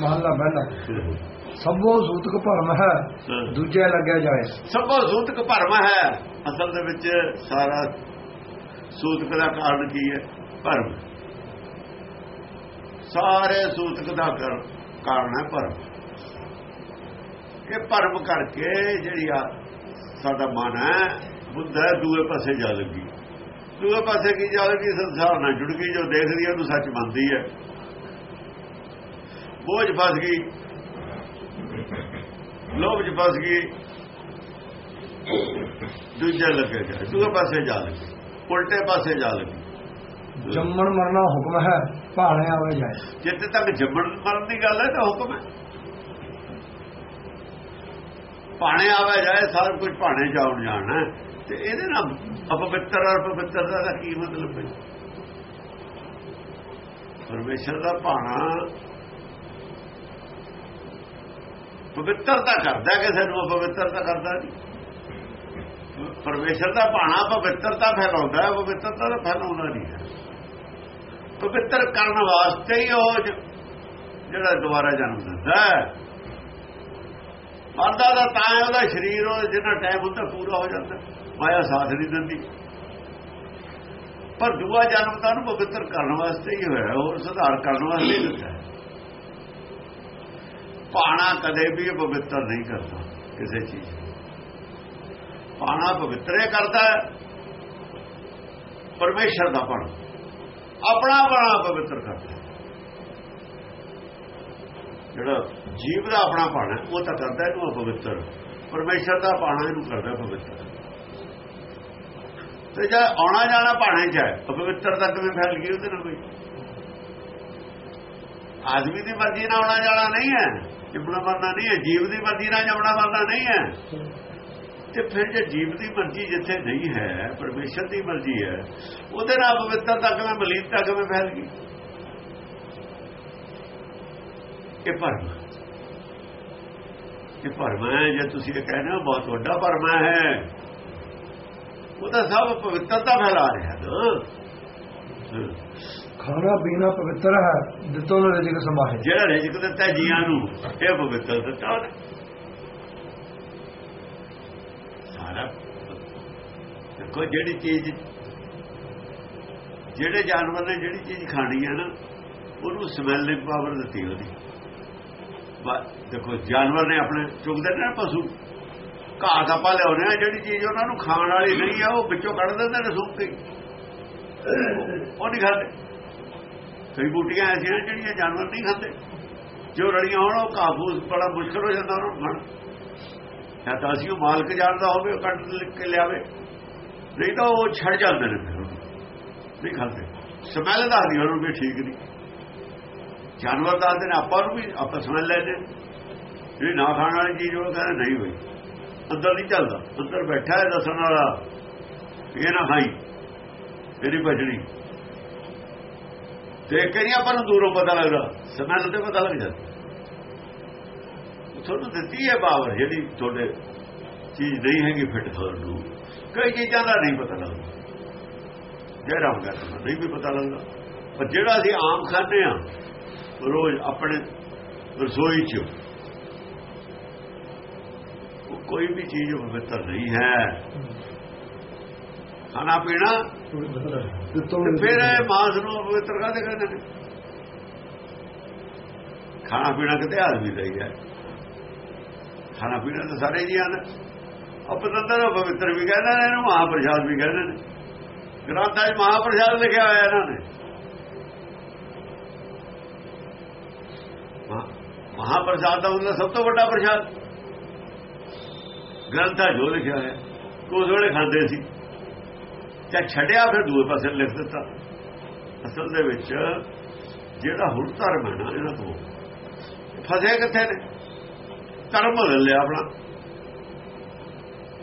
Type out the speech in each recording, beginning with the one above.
ਮਹੱਲਾ ਪਹਿਲਾ ਸਭੋ ਸੂਤਕ ਭਰਮ ਹੈ। ਦੂਜੇ ਲੱਗਿਆ ਜਾਏ। ਸਭੋ ਸੂਤਕ ਭਰਮ ਹੈ। ਅਸਲ ਦੇ ਵਿੱਚ ਸਾਰਾ ਸੂਤਕ ਦਾ ਕਾਰਨ ਕੀ ਹੈ? ਭਰਮ। ਸਾਰੇ ਸੂਤਕ ਦਾ ਕਰ- ਕਾਰਨ ਹੈ ਭਰਮ। ਇਹ ਭਰਮ ਕਰਕੇ ਜਿਹੜੀ ਆ ਸਾਡਾ ਮਨ ਹੈ ਬੁੱਧ ਹੈ ਦੂਏ ਪਾਸੇ ਜਾ ਲੱਗੀ। ਦੂਏ ਪਾਸੇ ਕੀ ਜਾ ਲੱਗੀ? ਸੰਸਾਰ ਨਾਲ ਜੁੜ ਗਈ ਜੋ ਦੇਖਦੀ ਹੈ ਉਹਨੂੰ ਸੱਚ ਮੰਨਦੀ ਹੈ। ਬੋਝ ਫਸ ਗਈ। ਲੋਭ ਚ ਫਸ ਗਈ। ਦੂਜੇ ਲੱਗੇ ਜਾ ਦੂਏ ਪਾਸੇ ਜਾ ਲੱਗੀ। ਉਲਟੇ ਪਾਸੇ ਜਾ ਲੱਗੀ। ਜੰਮਣ ਮਰਨਾ ਹੁਕਮ ਹੈ ਭਾਣੇ ਆਵੇ ਜਾਏ। ਜਿੱਥੇ ਤੱਕ ਜੰਮਣ ਮਰਨ ਦੀ ਗੱਲ ਹੈ ਤਾਂ ਹੁਕਮ ਹੈ। ਪਾਣੇ ਆਵੇ ਜਾਏ ਸਾਰਾ ਕੁਝ ਪਾਣੇ ਜਾਉਣ ਜਾਣਾ। ਤੇ ਇਹਦੇ ਨਾਲ ਅਪਵਿੱਤਰ ਔਰ ਪਵਿੱਤਰਤਾ ਦਾ ਕੀ ਮਤਲਬ ਹੈ? ਪਰਮੇਸ਼ਰ ਦਾ ਭਾਣਾ ਪਵਿੱਤਰਤਾ ਕਰਦਾ ਕਿਸੇ ਨੂੰ ਅਪਵਿੱਤਰਤਾ ਕਰਦਾ ਨਹੀਂ। ਪਰਮੇਸ਼ਰ ਦਾ ਭਾਣਾ ਪਵਿੱਤਰਤਾ ਫੈਲਾਉਂਦਾ ਹੈ, ਪਵਿੱਤਰਤਾ ਤਾਂ ਫੈਲਾਉਂਦਾ ਨਹੀਂ ਹੈ। ਪਵਿੱਤਰ ਕਰਨ ਵਾਸਤੇ ਹੀ ਉਹ ਜਿਹੜਾ ਦੁਬਾਰਾ ਜਨਮ ਦਿੰਦਾ ਹੈ। ਮਰਦਾ ਦਾ ਤਾਂ ਉਹਦਾ ਸਰੀਰ ਉਹ ਜਿੰਨਾ ਟਾਈਮ ਹੁੰਦਾ ਪੂਰਾ ਹੋ ਜਾਂਦਾ, ਮਾਇਆ ਸਾਥ ਨਹੀਂ ਦਿੰਦੀ। ਪਰ ਦੂਆ ਜਨਮ ਤਾਂ ਉਹਨੂੰ ਪਵਿੱਤਰ ਕਰਨ ਵਾਸਤੇ ਹੀ ਹੋਇਆ, ਹੋਰ ਸੁਧਾਰ ਕਰਨ ਵਾਸਤੇ ਹੀ ਦਿੱਤਾ ਪਾਣਾ ਕਦੇ ਵੀ ਪਵਿੱਤਰ ਨਹੀਂ ਕਰਦਾ ਕਿਸੇ ਚੀਜ਼ ਨੂੰ। ਪਾਣਾ ਪਵਿੱਤਰੇ ਕਰਦਾ ਹੈ। ਪਰਮੇਸ਼ਰ ਦਾ ਪਾਣਾ। ਆਪਣਾ ਪਾਣਾ ਪਵਿੱਤਰ ਕਰਦਾ ਜਿਹੜਾ ਜੀਵ ਦਾ ਆਪਣਾ ਪਾਣਾ ਉਹ ਤਾਂ ਕਰਦਾ ਇਹਨੂੰ ਅਪਵਿੱਤਰ ਪਰਮੇਸ਼ਰ ਦਾ ਪਾਣਾ ਇਹਨੂੰ ਕਰਦਾ ਪਵਿੱਤਰ। ਤੇ ਜੇ ਆਉਣਾ ਜਾਣਾ ਪਾਣੇ ਚ ਹੈ ਅਪਵਿੱਤਰਤਾ ਕਿਵੇਂ ਫੈਲ ਗਈ ਉਹਦੇ ਨਾਲ ਕੋਈ ਆਦਮੀ ਦੀ ਮਰਜ਼ੀ ਨਾਲ ਆਉਣਾ ਜਾਣਾ ਨਹੀਂ ਹੈ। ਜਿਵਣਾ ਮਰਨਾ ਨਹੀਂ ਹੈ, ਜੀਵ ਦੀ ਮਰਜ਼ੀ ਨਾਲ ਜਮਣਾ ਮਰਨਾ ਨਹੀਂ ਹੈ। ਤੇ ਫਿਰ ਜੇ ਜੀਵ ਦੀ ਮਰਜ਼ੀ ਜਿੱਥੇ ਨਹੀਂ ਹੈ, ਪਰਮੇਸ਼ਰ ਦੀ ਮਰਜ਼ੀ ਹੈ, ਉਹਦੇ ਨਾਲ ਪਵਿੱਤਰਤਾ ਕਿਵੇਂ ਮਲੀਨਤਾ ਕਿਵੇਂ ਫੈਲ ਗਈ। ਇਹ ਭਰਮ ਇਹ ਭਰਮ ਹੈ, ਜੇ ਤੁਸੀਂ ਇਹ ਕਹਿੰਦੇ ਹੋ, ਬਹੁਤ ਵੱਡਾ ਭਰਮ ਹੈ। ਉਹਦਾ ਸਭ ਪਵਿੱਤਰਤਾ ਫੈਲਾ ਰਿਹਾ ਨਾ। ਖਾਣਾ ਪੀਣਾ ਪਵਿੱਤਰ ਹੈ, ਦਿੱਤੋ ਨਾ ਰਿਜਕ ਸਮਾਹੇ ਜਿਹੜਾ ਰਿਜਕ ਦਿੱਤਾ ਜੀਆਂ ਨੂੰ, ਇਹ ਪਵਿੱਤਰ ਦਿੱਤਾ ਉਹਨੇ। ਸਾਰਾ ਦੇਖੋ ਜਿਹੜੀ ਚੀਜ਼, ਜਿਹੜੇ ਜਾਨਵਰ ਨੇ ਜਿਹੜੀ ਚੀਜ਼ ਖਾਣੀ ਹੈ ਨਾ, ਉਹਨੂੰ ਸਮੈਲਿੰਗ ਪਾਵਰ ਦਿੱਤੀ ਉਹਦੀ। ਦੇਖੋ ਜਾਨਵਰ ਨੇ ਆਪਣੇ ਚੁਗਦੇ ਨੇ ਪਸ਼ੂ। ਘਾਹ ਦਾ ਪਾ ਲਿਆਉਂਦੇ ਆ ਜਿਹੜੀ ਚੀਜ਼ ਉਹਨਾਂ ਨੂੰ ਖਾਣ ਵਾਲੀ ਨਹੀਂ ਆ ਉਹ ਵਿੱਚੋਂ ਕੱਢ ਦਿੰਦੇ ਨੇ ਸੁੱਕ ਕੇ ਉਹ ਨਹੀਂ ਖਾਂਦੇ। ਕਈ ਬੂਟੀਆਂ ਐਸੀਆਂ ਨੇ ਜਿਹੜੀਆਂ ਜਾਨਵਰ ਨਹੀਂ ਖਾਂਦੇ। ਜੋ ਰੜੀਆਂ ਹੋਣ, ਉਹ ਕਾਬੂਸ ਬੜਾ ਮੁਸ਼ਕਲ ਹੋ ਜਾਂਦਾ ਉਹਨਾਂ ਨੂੰ ਖਾਣ। ਜਾਂ ਤਾਂ ਅਸੀਂ ਉਹ ਮਾਲਕ ਜਾਣਦਾ ਹੋਵੇ, ਉਹ ਕੱਢ ਕੇ ਲਿਆਵੇ। ਨਹੀਂ ਤਾਂ ਉਹ ਛੱਡ ਜਾਂਦੇ ਨੇ ਫਿਰ। ਨਹੀਂ ਖਾਂਦੇ। ਸਮੈਲ ਦਾ ਨਹੀਂ ਉਹਨੂੰ ਵੀ ਠੀਕ ਨਹੀਂ। ਜਾਨਵਰ ਦਾ ਨੇ, ਆਪਾਂ ਨੂੰ ਵੀ, ਆਪਾਂ ਸਮੈਲ ਲੈਦੇ ਜਿਹੜੀ ਨਾ ਖਾਣ ਵਾਲੀ ਚੀਜ਼, ਉਹ ਕਹਿੰਦਾ ਨਹੀਂ ਹੋਈ ਅੰਦਰ ਨਹੀਂ ਚੱਲਦਾ। ਅੰਦਰ ਬੈਠਾ ਹੈ ਦੱਸਣ ਵਾਲਾ ਇਹ ਨਾ ਖਾਈ। ਇਹਦੀ ਬਚਣੀ। ਦੇਖ ਕੇ ਨਹੀਂ ਆਪਾਂ ਨੂੰ ਦੂਰੋਂ ਪਤਾ ਲੱਗਦਾ। ਸਮੈਲ ਤੇ ਪਤਾ ਲੱਗ ਜਾਂਦਾ। ਤੁਹਾਨੂੰ ਦਿੱਤੀ ਹੈ ਪਾਵਰ ਜਿਹੜੀ ਤੁਹਾਡੇ ਚੀਜ਼ ਨਹੀਂ ਹੈਗੀ ਫਿੱਟ ਖਾਣ ਕਈ ਚੀਜ਼ਾਂ ਦਾ ਨਹੀਂ ਪਤਾ ਲੱਗਦਾ। ਜਿਹੜਾ ਹੁੰਦਾ ਨਹੀਂ ਵੀ ਪਤਾ ਲੱਗਦਾ। ਪਰ ਜਿਹੜਾ ਅਸੀਂ ਆਮ ਖਾਂਦੇ ਆ ਰੋਜ਼ ਆਪਣੇ ਰਸੋਈ 'ਚ ਕੋਈ ਵੀ ਚੀਜ਼ ਪਵਿੱਤਰ ਨਹੀਂ ਹੈ। ਖਾਣਾ ਪੀਣਾ ਫਿਰ ਇਹ ਮਾਸ ਨੂੰ ਪਵਿੱਤਰ ਕਾਹਦੇ ਕਹਿੰਦੇ ਨੇ? ਖਾਣਾ ਪੀਣਾ ਕਿਤੇ ਆਦਮੀ ਦਾ ਹੀ ਹੈ। ਖਾਣਾ ਪੀਣਾ ਤਾਂ ਸਾਰੇ ਜੀ ਹਨ। ਅਪਤੰਦਰ ਪਵਿੱਤਰ ਵੀ ਕਹਿੰਦੇ ਨੇ ਇਹਨੂੰ ਮਹਾਪ੍ਰਸਾਦ ਵੀ ਕਹਿੰਦੇ ਨੇ। ਗ੍ਰੰਥਾਂ 'ਚ ਮਹਾਪ੍ਰਸਾਦ ਲਿਖਿਆ ਹੋਇਆ ਇਹਨਾਂ ਨੇ। ਮਹਾ- ਮਹਾਪ੍ਰਸਾਦ ਦਾ ਮਤਲਬ ਸਭ ਤੋਂ ਵੱਡਾ ਪ੍ਰਸ਼ਾਦ। ਗ੍ਰੰਥਾਂ 'ਚ ਜੋ ਲਿਖਿਆ ਹੋਇਆ। ਉਸ ਵੇਲੇ ਖਾਂਦੇ ਸੀ। ਜਾਂ ਛੱਡਿਆ ਫਿਰ ਦੂਏ ਪਾਸੇ ਲਿਖ ਦਿੱਤਾ। ਅਸਲ ਦੇ ਵਿੱਚ ਜਿਹੜਾ ਹੁਣ ਧਰਮ ਹੈ ਨਾ, ਇਹਨਾਂ ਤੋਂ ਫਸੇ ਕਿੱਥੇ ਨੇ? ਧਰਮ ਬਦਲ ਲਿਆ ਆਪਣਾ।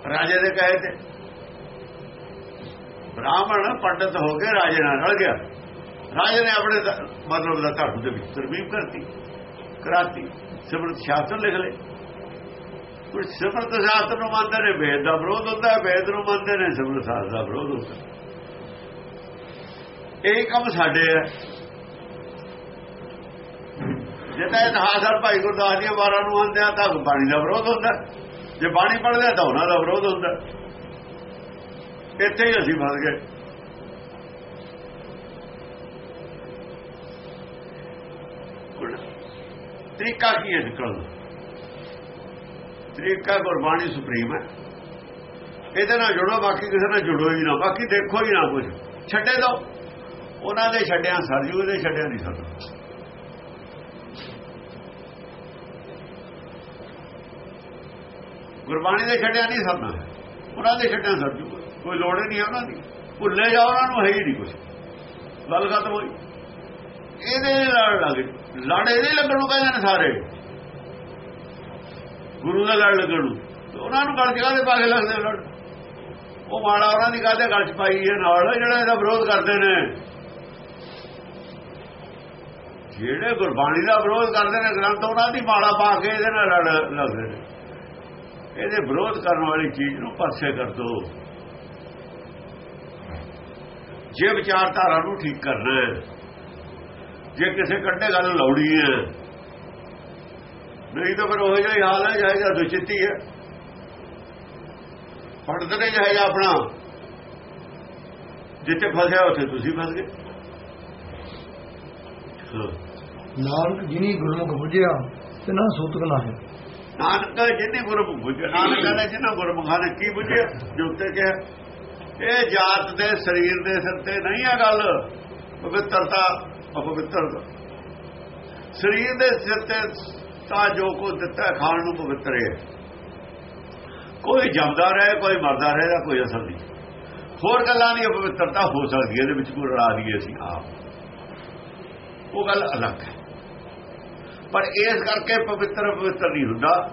ਰਾਜੇ ਦੇ ਕਹੇ ਤੇ। ਬ੍ਰਾਹਮਣ ਪੰਡਤ ਹੋ ਕੇ ਰਾਜੇ ਨਾਲ ਰਲ ਗਿਆ। ਰਾਜੇ ਨੇ ਆਪਣੇ ਮਤਲਬ ਦਾ ਧਰਮ ਦੇ ਵਿੱਚ ਤਰਮੀਮ ਕਰਤੀ, ਕਰਾਤੀ, ਸਿਮਰਤ ਸ਼ਾਸਤਰ ਲਿਖ ਲਏ। ਸਿਮਰਤ ਸ਼ਾਸਤਰ ਨੂੰ ਮੰਨਦੇ ਨੇ, ਵੇਦ ਦਾ ਵਿਰੋਧ ਹੁੰਦਾ ਹੈ ਵੇਦ ਨੂੰ ਮੰਨਦੇ ਨੇ ਸਿਮਰਤ ਸ਼ਾਸਤਰ ਦਾ ਵਿਰੋਧ ਹੁੰਦਾ। ਇਹ ਕੰਮ ਸਾਡੇ ਹੈ। ਜੇ ਤਾਂ ਇਤਿਹਾਸ ਭਾਈ ਗੁਰਦਾਸ ਦੀਆਂ ਵਾਰਾਂ ਨੂੰ ਆਂਦੇ ਆ, ਤਾਂ ਬਾਣੀ ਦਾ ਵਿਰੋਧ ਹੁੰਦਾ। ਜੇ ਬਾਣੀ ਪੜ੍ਹਦੇ ਤਾਂ ਉਹਨਾਂ ਦਾ ਵਿਰੋਧ ਹੁੰਦਾ। ਇੱਥੇ ਹੀ ਅਸੀਂ ਫਸ ਗਏ। ਤਰੀਕਾ ਕੀ ਹੈ ਨਿਕਲਣ ਦਾ ਤਰੀਕਾ ਗੁਰਬਾਣੀ ਸੁਪਰੀਮ ਹੈ। ਇਹਦੇ ਨਾਲ ਜੁੜੋ, ਬਾਕੀ ਕਿਸੇ ਨਾਲ ਜੁੜੋ ਹੀ ਨਾ। ਬਾਕੀ ਦੇਖੋ ਹੀ ਨਾ ਕੁਝ ਛੱਡੇ ਦੋ। ਉਹਨਾਂ ਦੇ ਛੱਡਿਆ ਸਰਜੂ ਇਹਦੇ ਛੱਡਿਆ ਨਹੀਂ ਸਰਜੂ ਗੁਰਬਾਣੀ ਦੇ ਛੱਡਿਆ ਨਹੀਂ ਸਰਨਾ। ਉਹਨਾਂ ਦੇ ਛੱਡਿਆ ਸਰਜੂ ਕੋਈ ਲੋੜ ਹੀ ਨਹੀਂ ਹੈ ਉਹਨਾਂ ਦੀ। ਭੁੱਲੇ ਜਾ ਉਹਨਾਂ ਨੂੰ ਹੈ ਹੀ ਨਹੀਂ ਕੁਝ ਗੱਲ ਖਤਮ ਹੋਈ। ਇਹਦੇ ਲੜ ਲੱਗ ਲੜ ਇਹਦੇ ਲੱਗਣ ਨੂੰ ਕਹਿੰਦੇ ਨੇ ਸਾਰੇ। ਗੁਰੂ ਦਾ ਲੜ ਲੱਗਣ ਨੂੰ। ਉਹਨਾਂ ਨੂੰ ਗਲ ਜਗ੍ਹਾ ਦੇ ਪਾਗੇ ਲੱਗਦੇ ਲੜ ਉਹ ਮਾੜਾ ਉਹਨਾਂ ਦੀ ਕਾਹਦੇ ਗਲ ਚ ਪਾਈ ਹੈ? ਨਾਲ ਜਿਹੜਾ ਇਹਦਾ ਵਿਰੋਧ ਕਰਦੇ ਨੇ। ਜਿਹੜੇ ਗੁਰਬਾਣੀ ਦਾ ਵਿਰੋਧ ਕਰਦੇ ਨੇ, ਗ੍ਰੰਥ ਉਹਨਾਂ ਦੀ ਮਾਲਾ ਪਾ ਕੇ ਇਹਦੇ ਨਾਲ ਲੜ ਲੱਗਦੇ ਨੇ। ਇਹਦੇ ਵਿਰੋਧ ਕਰਨ ਵਾਲੀ ਚੀਜ਼ ਨੂੰ ਪਾਸੇ ਕਰ ਦੋ। ਜੇ ਵਿਚਾਰਧਾਰਾ ਨੂੰ ਠੀਕ ਕਰਨਾ ਜੇ ਕਿਸੇ ਕੱਢੇ ਗੱਲ ਲਾਉਣੀ ਹੈ ਨਹੀਂ ਤਾਂ ਫਿਰ ਉਹ ਜਿਹਾ ਹੀ ਹਾਲ ਹੈ ਜਾਇਗਾ ਦੁਚਿੱਤੀ ਹੈ। ਪੜਦੇ ਨੇ ਜਾਇਗਾ ਆਪਣਾ। ਜਿੱਥੇ ਫਸਿਆ ਉੱਥੇ ਤੁਸੀਂ ਫਸ ਗਏ। ਨਾਨਕ ਜਿਨੀ ਗੁਰਮੁਖ ਬੁਝਿਆ ਤੇ ਨਾ ਸੂਤਕ ਨਾ ਹੈ ਨਾਨਕ ਜਿਹਨੇ ਗੁਰਮੁਖ ਬੁੱਝਿਆ ਨਾਨਕ ਕਹਿੰਦਾ ਜਿਹਨਾਂ ਗੁਰਮੁਖਾਂ ਨੇ ਕੀ ਬੁੱਝਿਆ? ਜੋ ਉੱਤੇ ਕਿਹਾ ਇਹ ਜਾਤ ਦੇ ਸਰੀਰ ਦੇ ਸਿਰ ਤੇ ਨਹੀਂ ਆ ਗੱਲ ਪਵਿੱਤਰਤਾ ਅਪਵਿੱਤਰਤਾ। ਸਰੀਰ ਦੇ ਸਿਰ ਤੇ ਤਾਂ ਜੋ ਕੋ ਦਿੱਤਾ ਖਾਣ ਨੂੰ ਪਵਿੱਤਰ ਕੋਈ ਜੰਮਦਾ ਰਹੇ, ਕੋਈ ਮਰਦਾ ਰਹੇ ਦਾ ਕੋਈ ਅਸਰ ਨਹੀਂ। ਹੋਰ ਗੱਲਾਂ ਦੀ ਪਵਿੱਤਰਤਾ ਹੋ ਸਕਦੀ ਹੈ, ਇਹਦੇ ਵਿੱਚ ਕੋਈ ਰੜਾ ਦਈਏ ਅਸੀਂ ਆਪ। ਉਹ ਗੱਲ ਅਲੱਗ ਹੈ। ਪਰ ਇਸ ਕਰਕੇ ਪਵਿੱਤਰ ਪਵਿੱਤਰ ਨਹੀਂ ਹੁੰਦਾ।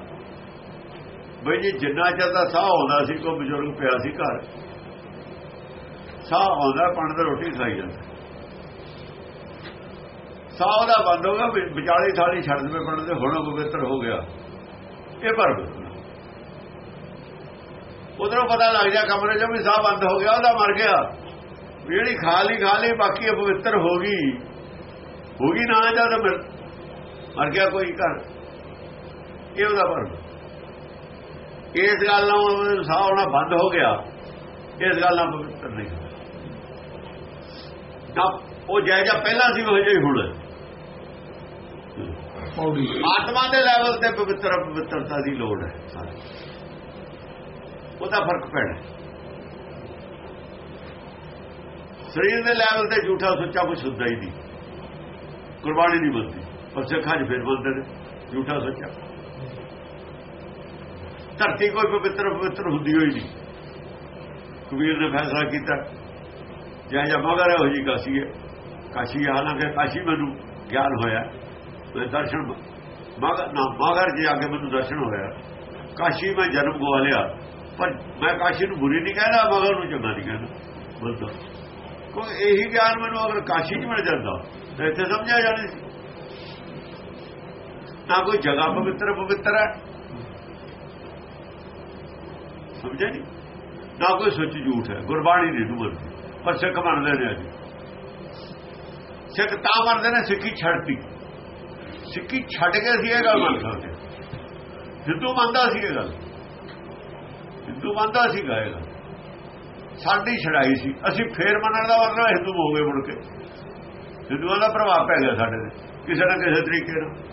ਬਈ ਜੀ, ਜਿੰਨਾ ਚਿਰ ਦਾ ਸਾਹ ਆਉਂਦਾ ਸੀ, ਕੋਈ ਬਜ਼ੁਰਗ ਪਿਆ ਸੀ ਘਰ, ਸਾਹ ਆਉਂਦਾ ਪਾਣੀ ਦਾ ਰੋਟੀ ਖਾਈ ਜਾਂਦਾ। ਸਾਹ ਉਹਦਾ ਬੰਦ ਹੋ ਗਿਆ ਵਿ- ਵਿਚਾਲੇ ਥਾਲੀ ਛੱਡ ਦੇਵੇ ਪੰਡ ਤੇ ਹੁਣ ਪਵਿੱਤਰ ਹੋ ਗਿਆ। ਇਹ ਪਰ ਉਧਰੋਂ ਪਤਾ ਲੱਗ ਜਾ ਕਮਰੇ 'ਚੋਂ ਵੀ ਸਾਹ ਬੰਦ ਹੋ ਗਿਆ, ਉਹਦਾ ਮਰ ਗਿਆ। ਵੀ ਜਿਹੜੀ ਖਾ ਲਈ ਖਾ ਲਈ ਬਾਕੀ ਪਵਿੱਤਰ ਹੋ ਗਈ। ਹੋ ਗਈ ਨਾ ਜਦ ਮਰ ਮਰ ਗਿਆ ਕੋਈ ਘਰ। ਇਹ ਉਹਦਾ ਪਰ। ਇਸ ਗੱਲ ਨਾਲ ਸਾਹ ਆਉਣਾ ਬੰਦ ਹੋ ਗਿਆ। ਇਸ ਗੱਲ ਨਾਲ ਪਵਿੱਤਰ ਨਹੀਂ ਨਾ, ਉਹ ਜਾਇਜਾ ਪਹਿਲਾਂ ਸੀ, ਉਹ ਜਿਹਾ ਹੀ ਹੁਣ ਪੌੜੀ ਆਤਮਾ ਦੇ ਲੈਵਲ ਤੇ ਪਵਿੱਤਰ, ਪਵਿੱਤਰਤਾ ਦੀ ਲੋੜ ਹੈ ਉਹਦਾ ਫ਼ਰਕ ਪੈਣਾ। ਸਰੀਰ ਦੇ ਲੈਵਲ ਤੇ ਝੂਠਾ, ਸੁੱਚਾ ਕੁਝ ਹੁੰਦਾ ਹੀ ਨਹੀਂ। ਕੁਰਬਾਨੀ ਨਹੀਂ ਮਿਲਦੀ। ਪਰ ਸਿੱਖਾਂ 'ਚ ਫਿਰ ਬੋਲਦੇ ਨੇ, ਝੂਠਾ, ਸੁੱਚਾ। ਧਰਤੀ ਕੋਈ ਪਵਿੱਤਰ ਪਵਿੱਤਰ ਹੁੰਦੀ ਹੋਈ ਨਹੀਂ। ਕਬੀਰ ਨੇ ਫੈਸਲਾ ਕੀਤਾ ਜਾਂ ਜਾਂ ਮਗਰ ਹੋ ਜੀ ਕਾਸ਼ੀ ਹੈ। ਕਾਸ਼ੀ ਹਾਲਾਂਕਿ ਕਾਸ਼ੀ ਮੈਨੂੰ ਗਿਆਨ ਹੋਇਆ। ਮੈਂ ਦਰਸ਼ਨ ਮਗਰ ਨਾ ਮਗਰ ਜੇ ਅੱਗੇ ਮੈਨੂੰ ਦਰਸ਼ਨ ਹੋਇਆ ਕਾਸ਼ੀ ਮੈਂ ਜਨਮ ਗਵਾ ਲਿਆ। ਪਰ ਮੈਂ ਕਾਸ਼ੀ ਨੂੰ ਬੁਰੀ ਨਹੀਂ ਕਹਿੰਦਾ, ਮਗਰ ਨੂੰ ਚੰਗਾ ਨਹੀਂ ਕਹਿੰਦਾ। ਬੋਲਦਾ ਕੋਈ ਇਹੀ ਗਿਆਨ ਮੈਨੂੰ ਅਗਰ ਕਾਸ਼ੀ 'ਚ ਮਿਲ ਜਾਂਦਾ, ਤਾਂ ਇੱਥੇ ਸਮਝਿਆ ਜਾਣੀ ਸੀ। ਨਾ ਕੋਈ ਜਗ੍ਹਾ ਪਵਿੱਤਰ ਪਵਿੱਤਰ ਹੈ। ਸਮਝਿਆ ਨਹੀਂ? ਨਾ ਕੋਈ ਸੱਚ ਝੂਠ ਹੈ। ਗੁਰਬਾਣੀ ਨਹੀਂ ਡੁੱਬਦੀ ਪਰ ਸਿੱਖ ਮੰਨਦੇ ਨੇ ਅੱਜ। ਸਿੱਖ ਤਾਂ ਮੰਨਦੇ ਨੇ ਸਿੱਖੀ ਛੱਡਤੀ। ਸਿੱਖੀ ਛੱਡ ਕੇ ਅਸੀਂ ਇਹ ਗੱਲ ਮੰਨ ਸਕਦੇ ਹਿੰਦੂ ਮੰਨਦਾ ਸੀ ਇਹ ਗੱਲ। ਹਿੰਦੂ ਮੰਨਦਾ ਸੀ ਗਾਏਗਾ ਸਾਡੀ ਛੜਾਈ ਸੀ। ਅਸੀਂ ਫੇਰ ਮੰਨਣ ਦਾ ਮਤਲਬ ਹਿੰਦੂ ਹੋ ਗਏ ਮੁੜ ਕੇ। ਹਿੰਦੂਆਂ ਦਾ ਪ੍ਰਭਾਵ ਪੈ ਗਿਆ ਸਾਡੇ ਤੇ। ਕਿਸੇ ਨਾ ਕਿਸੇ ਤਰੀਕੇ ਨਾਲ।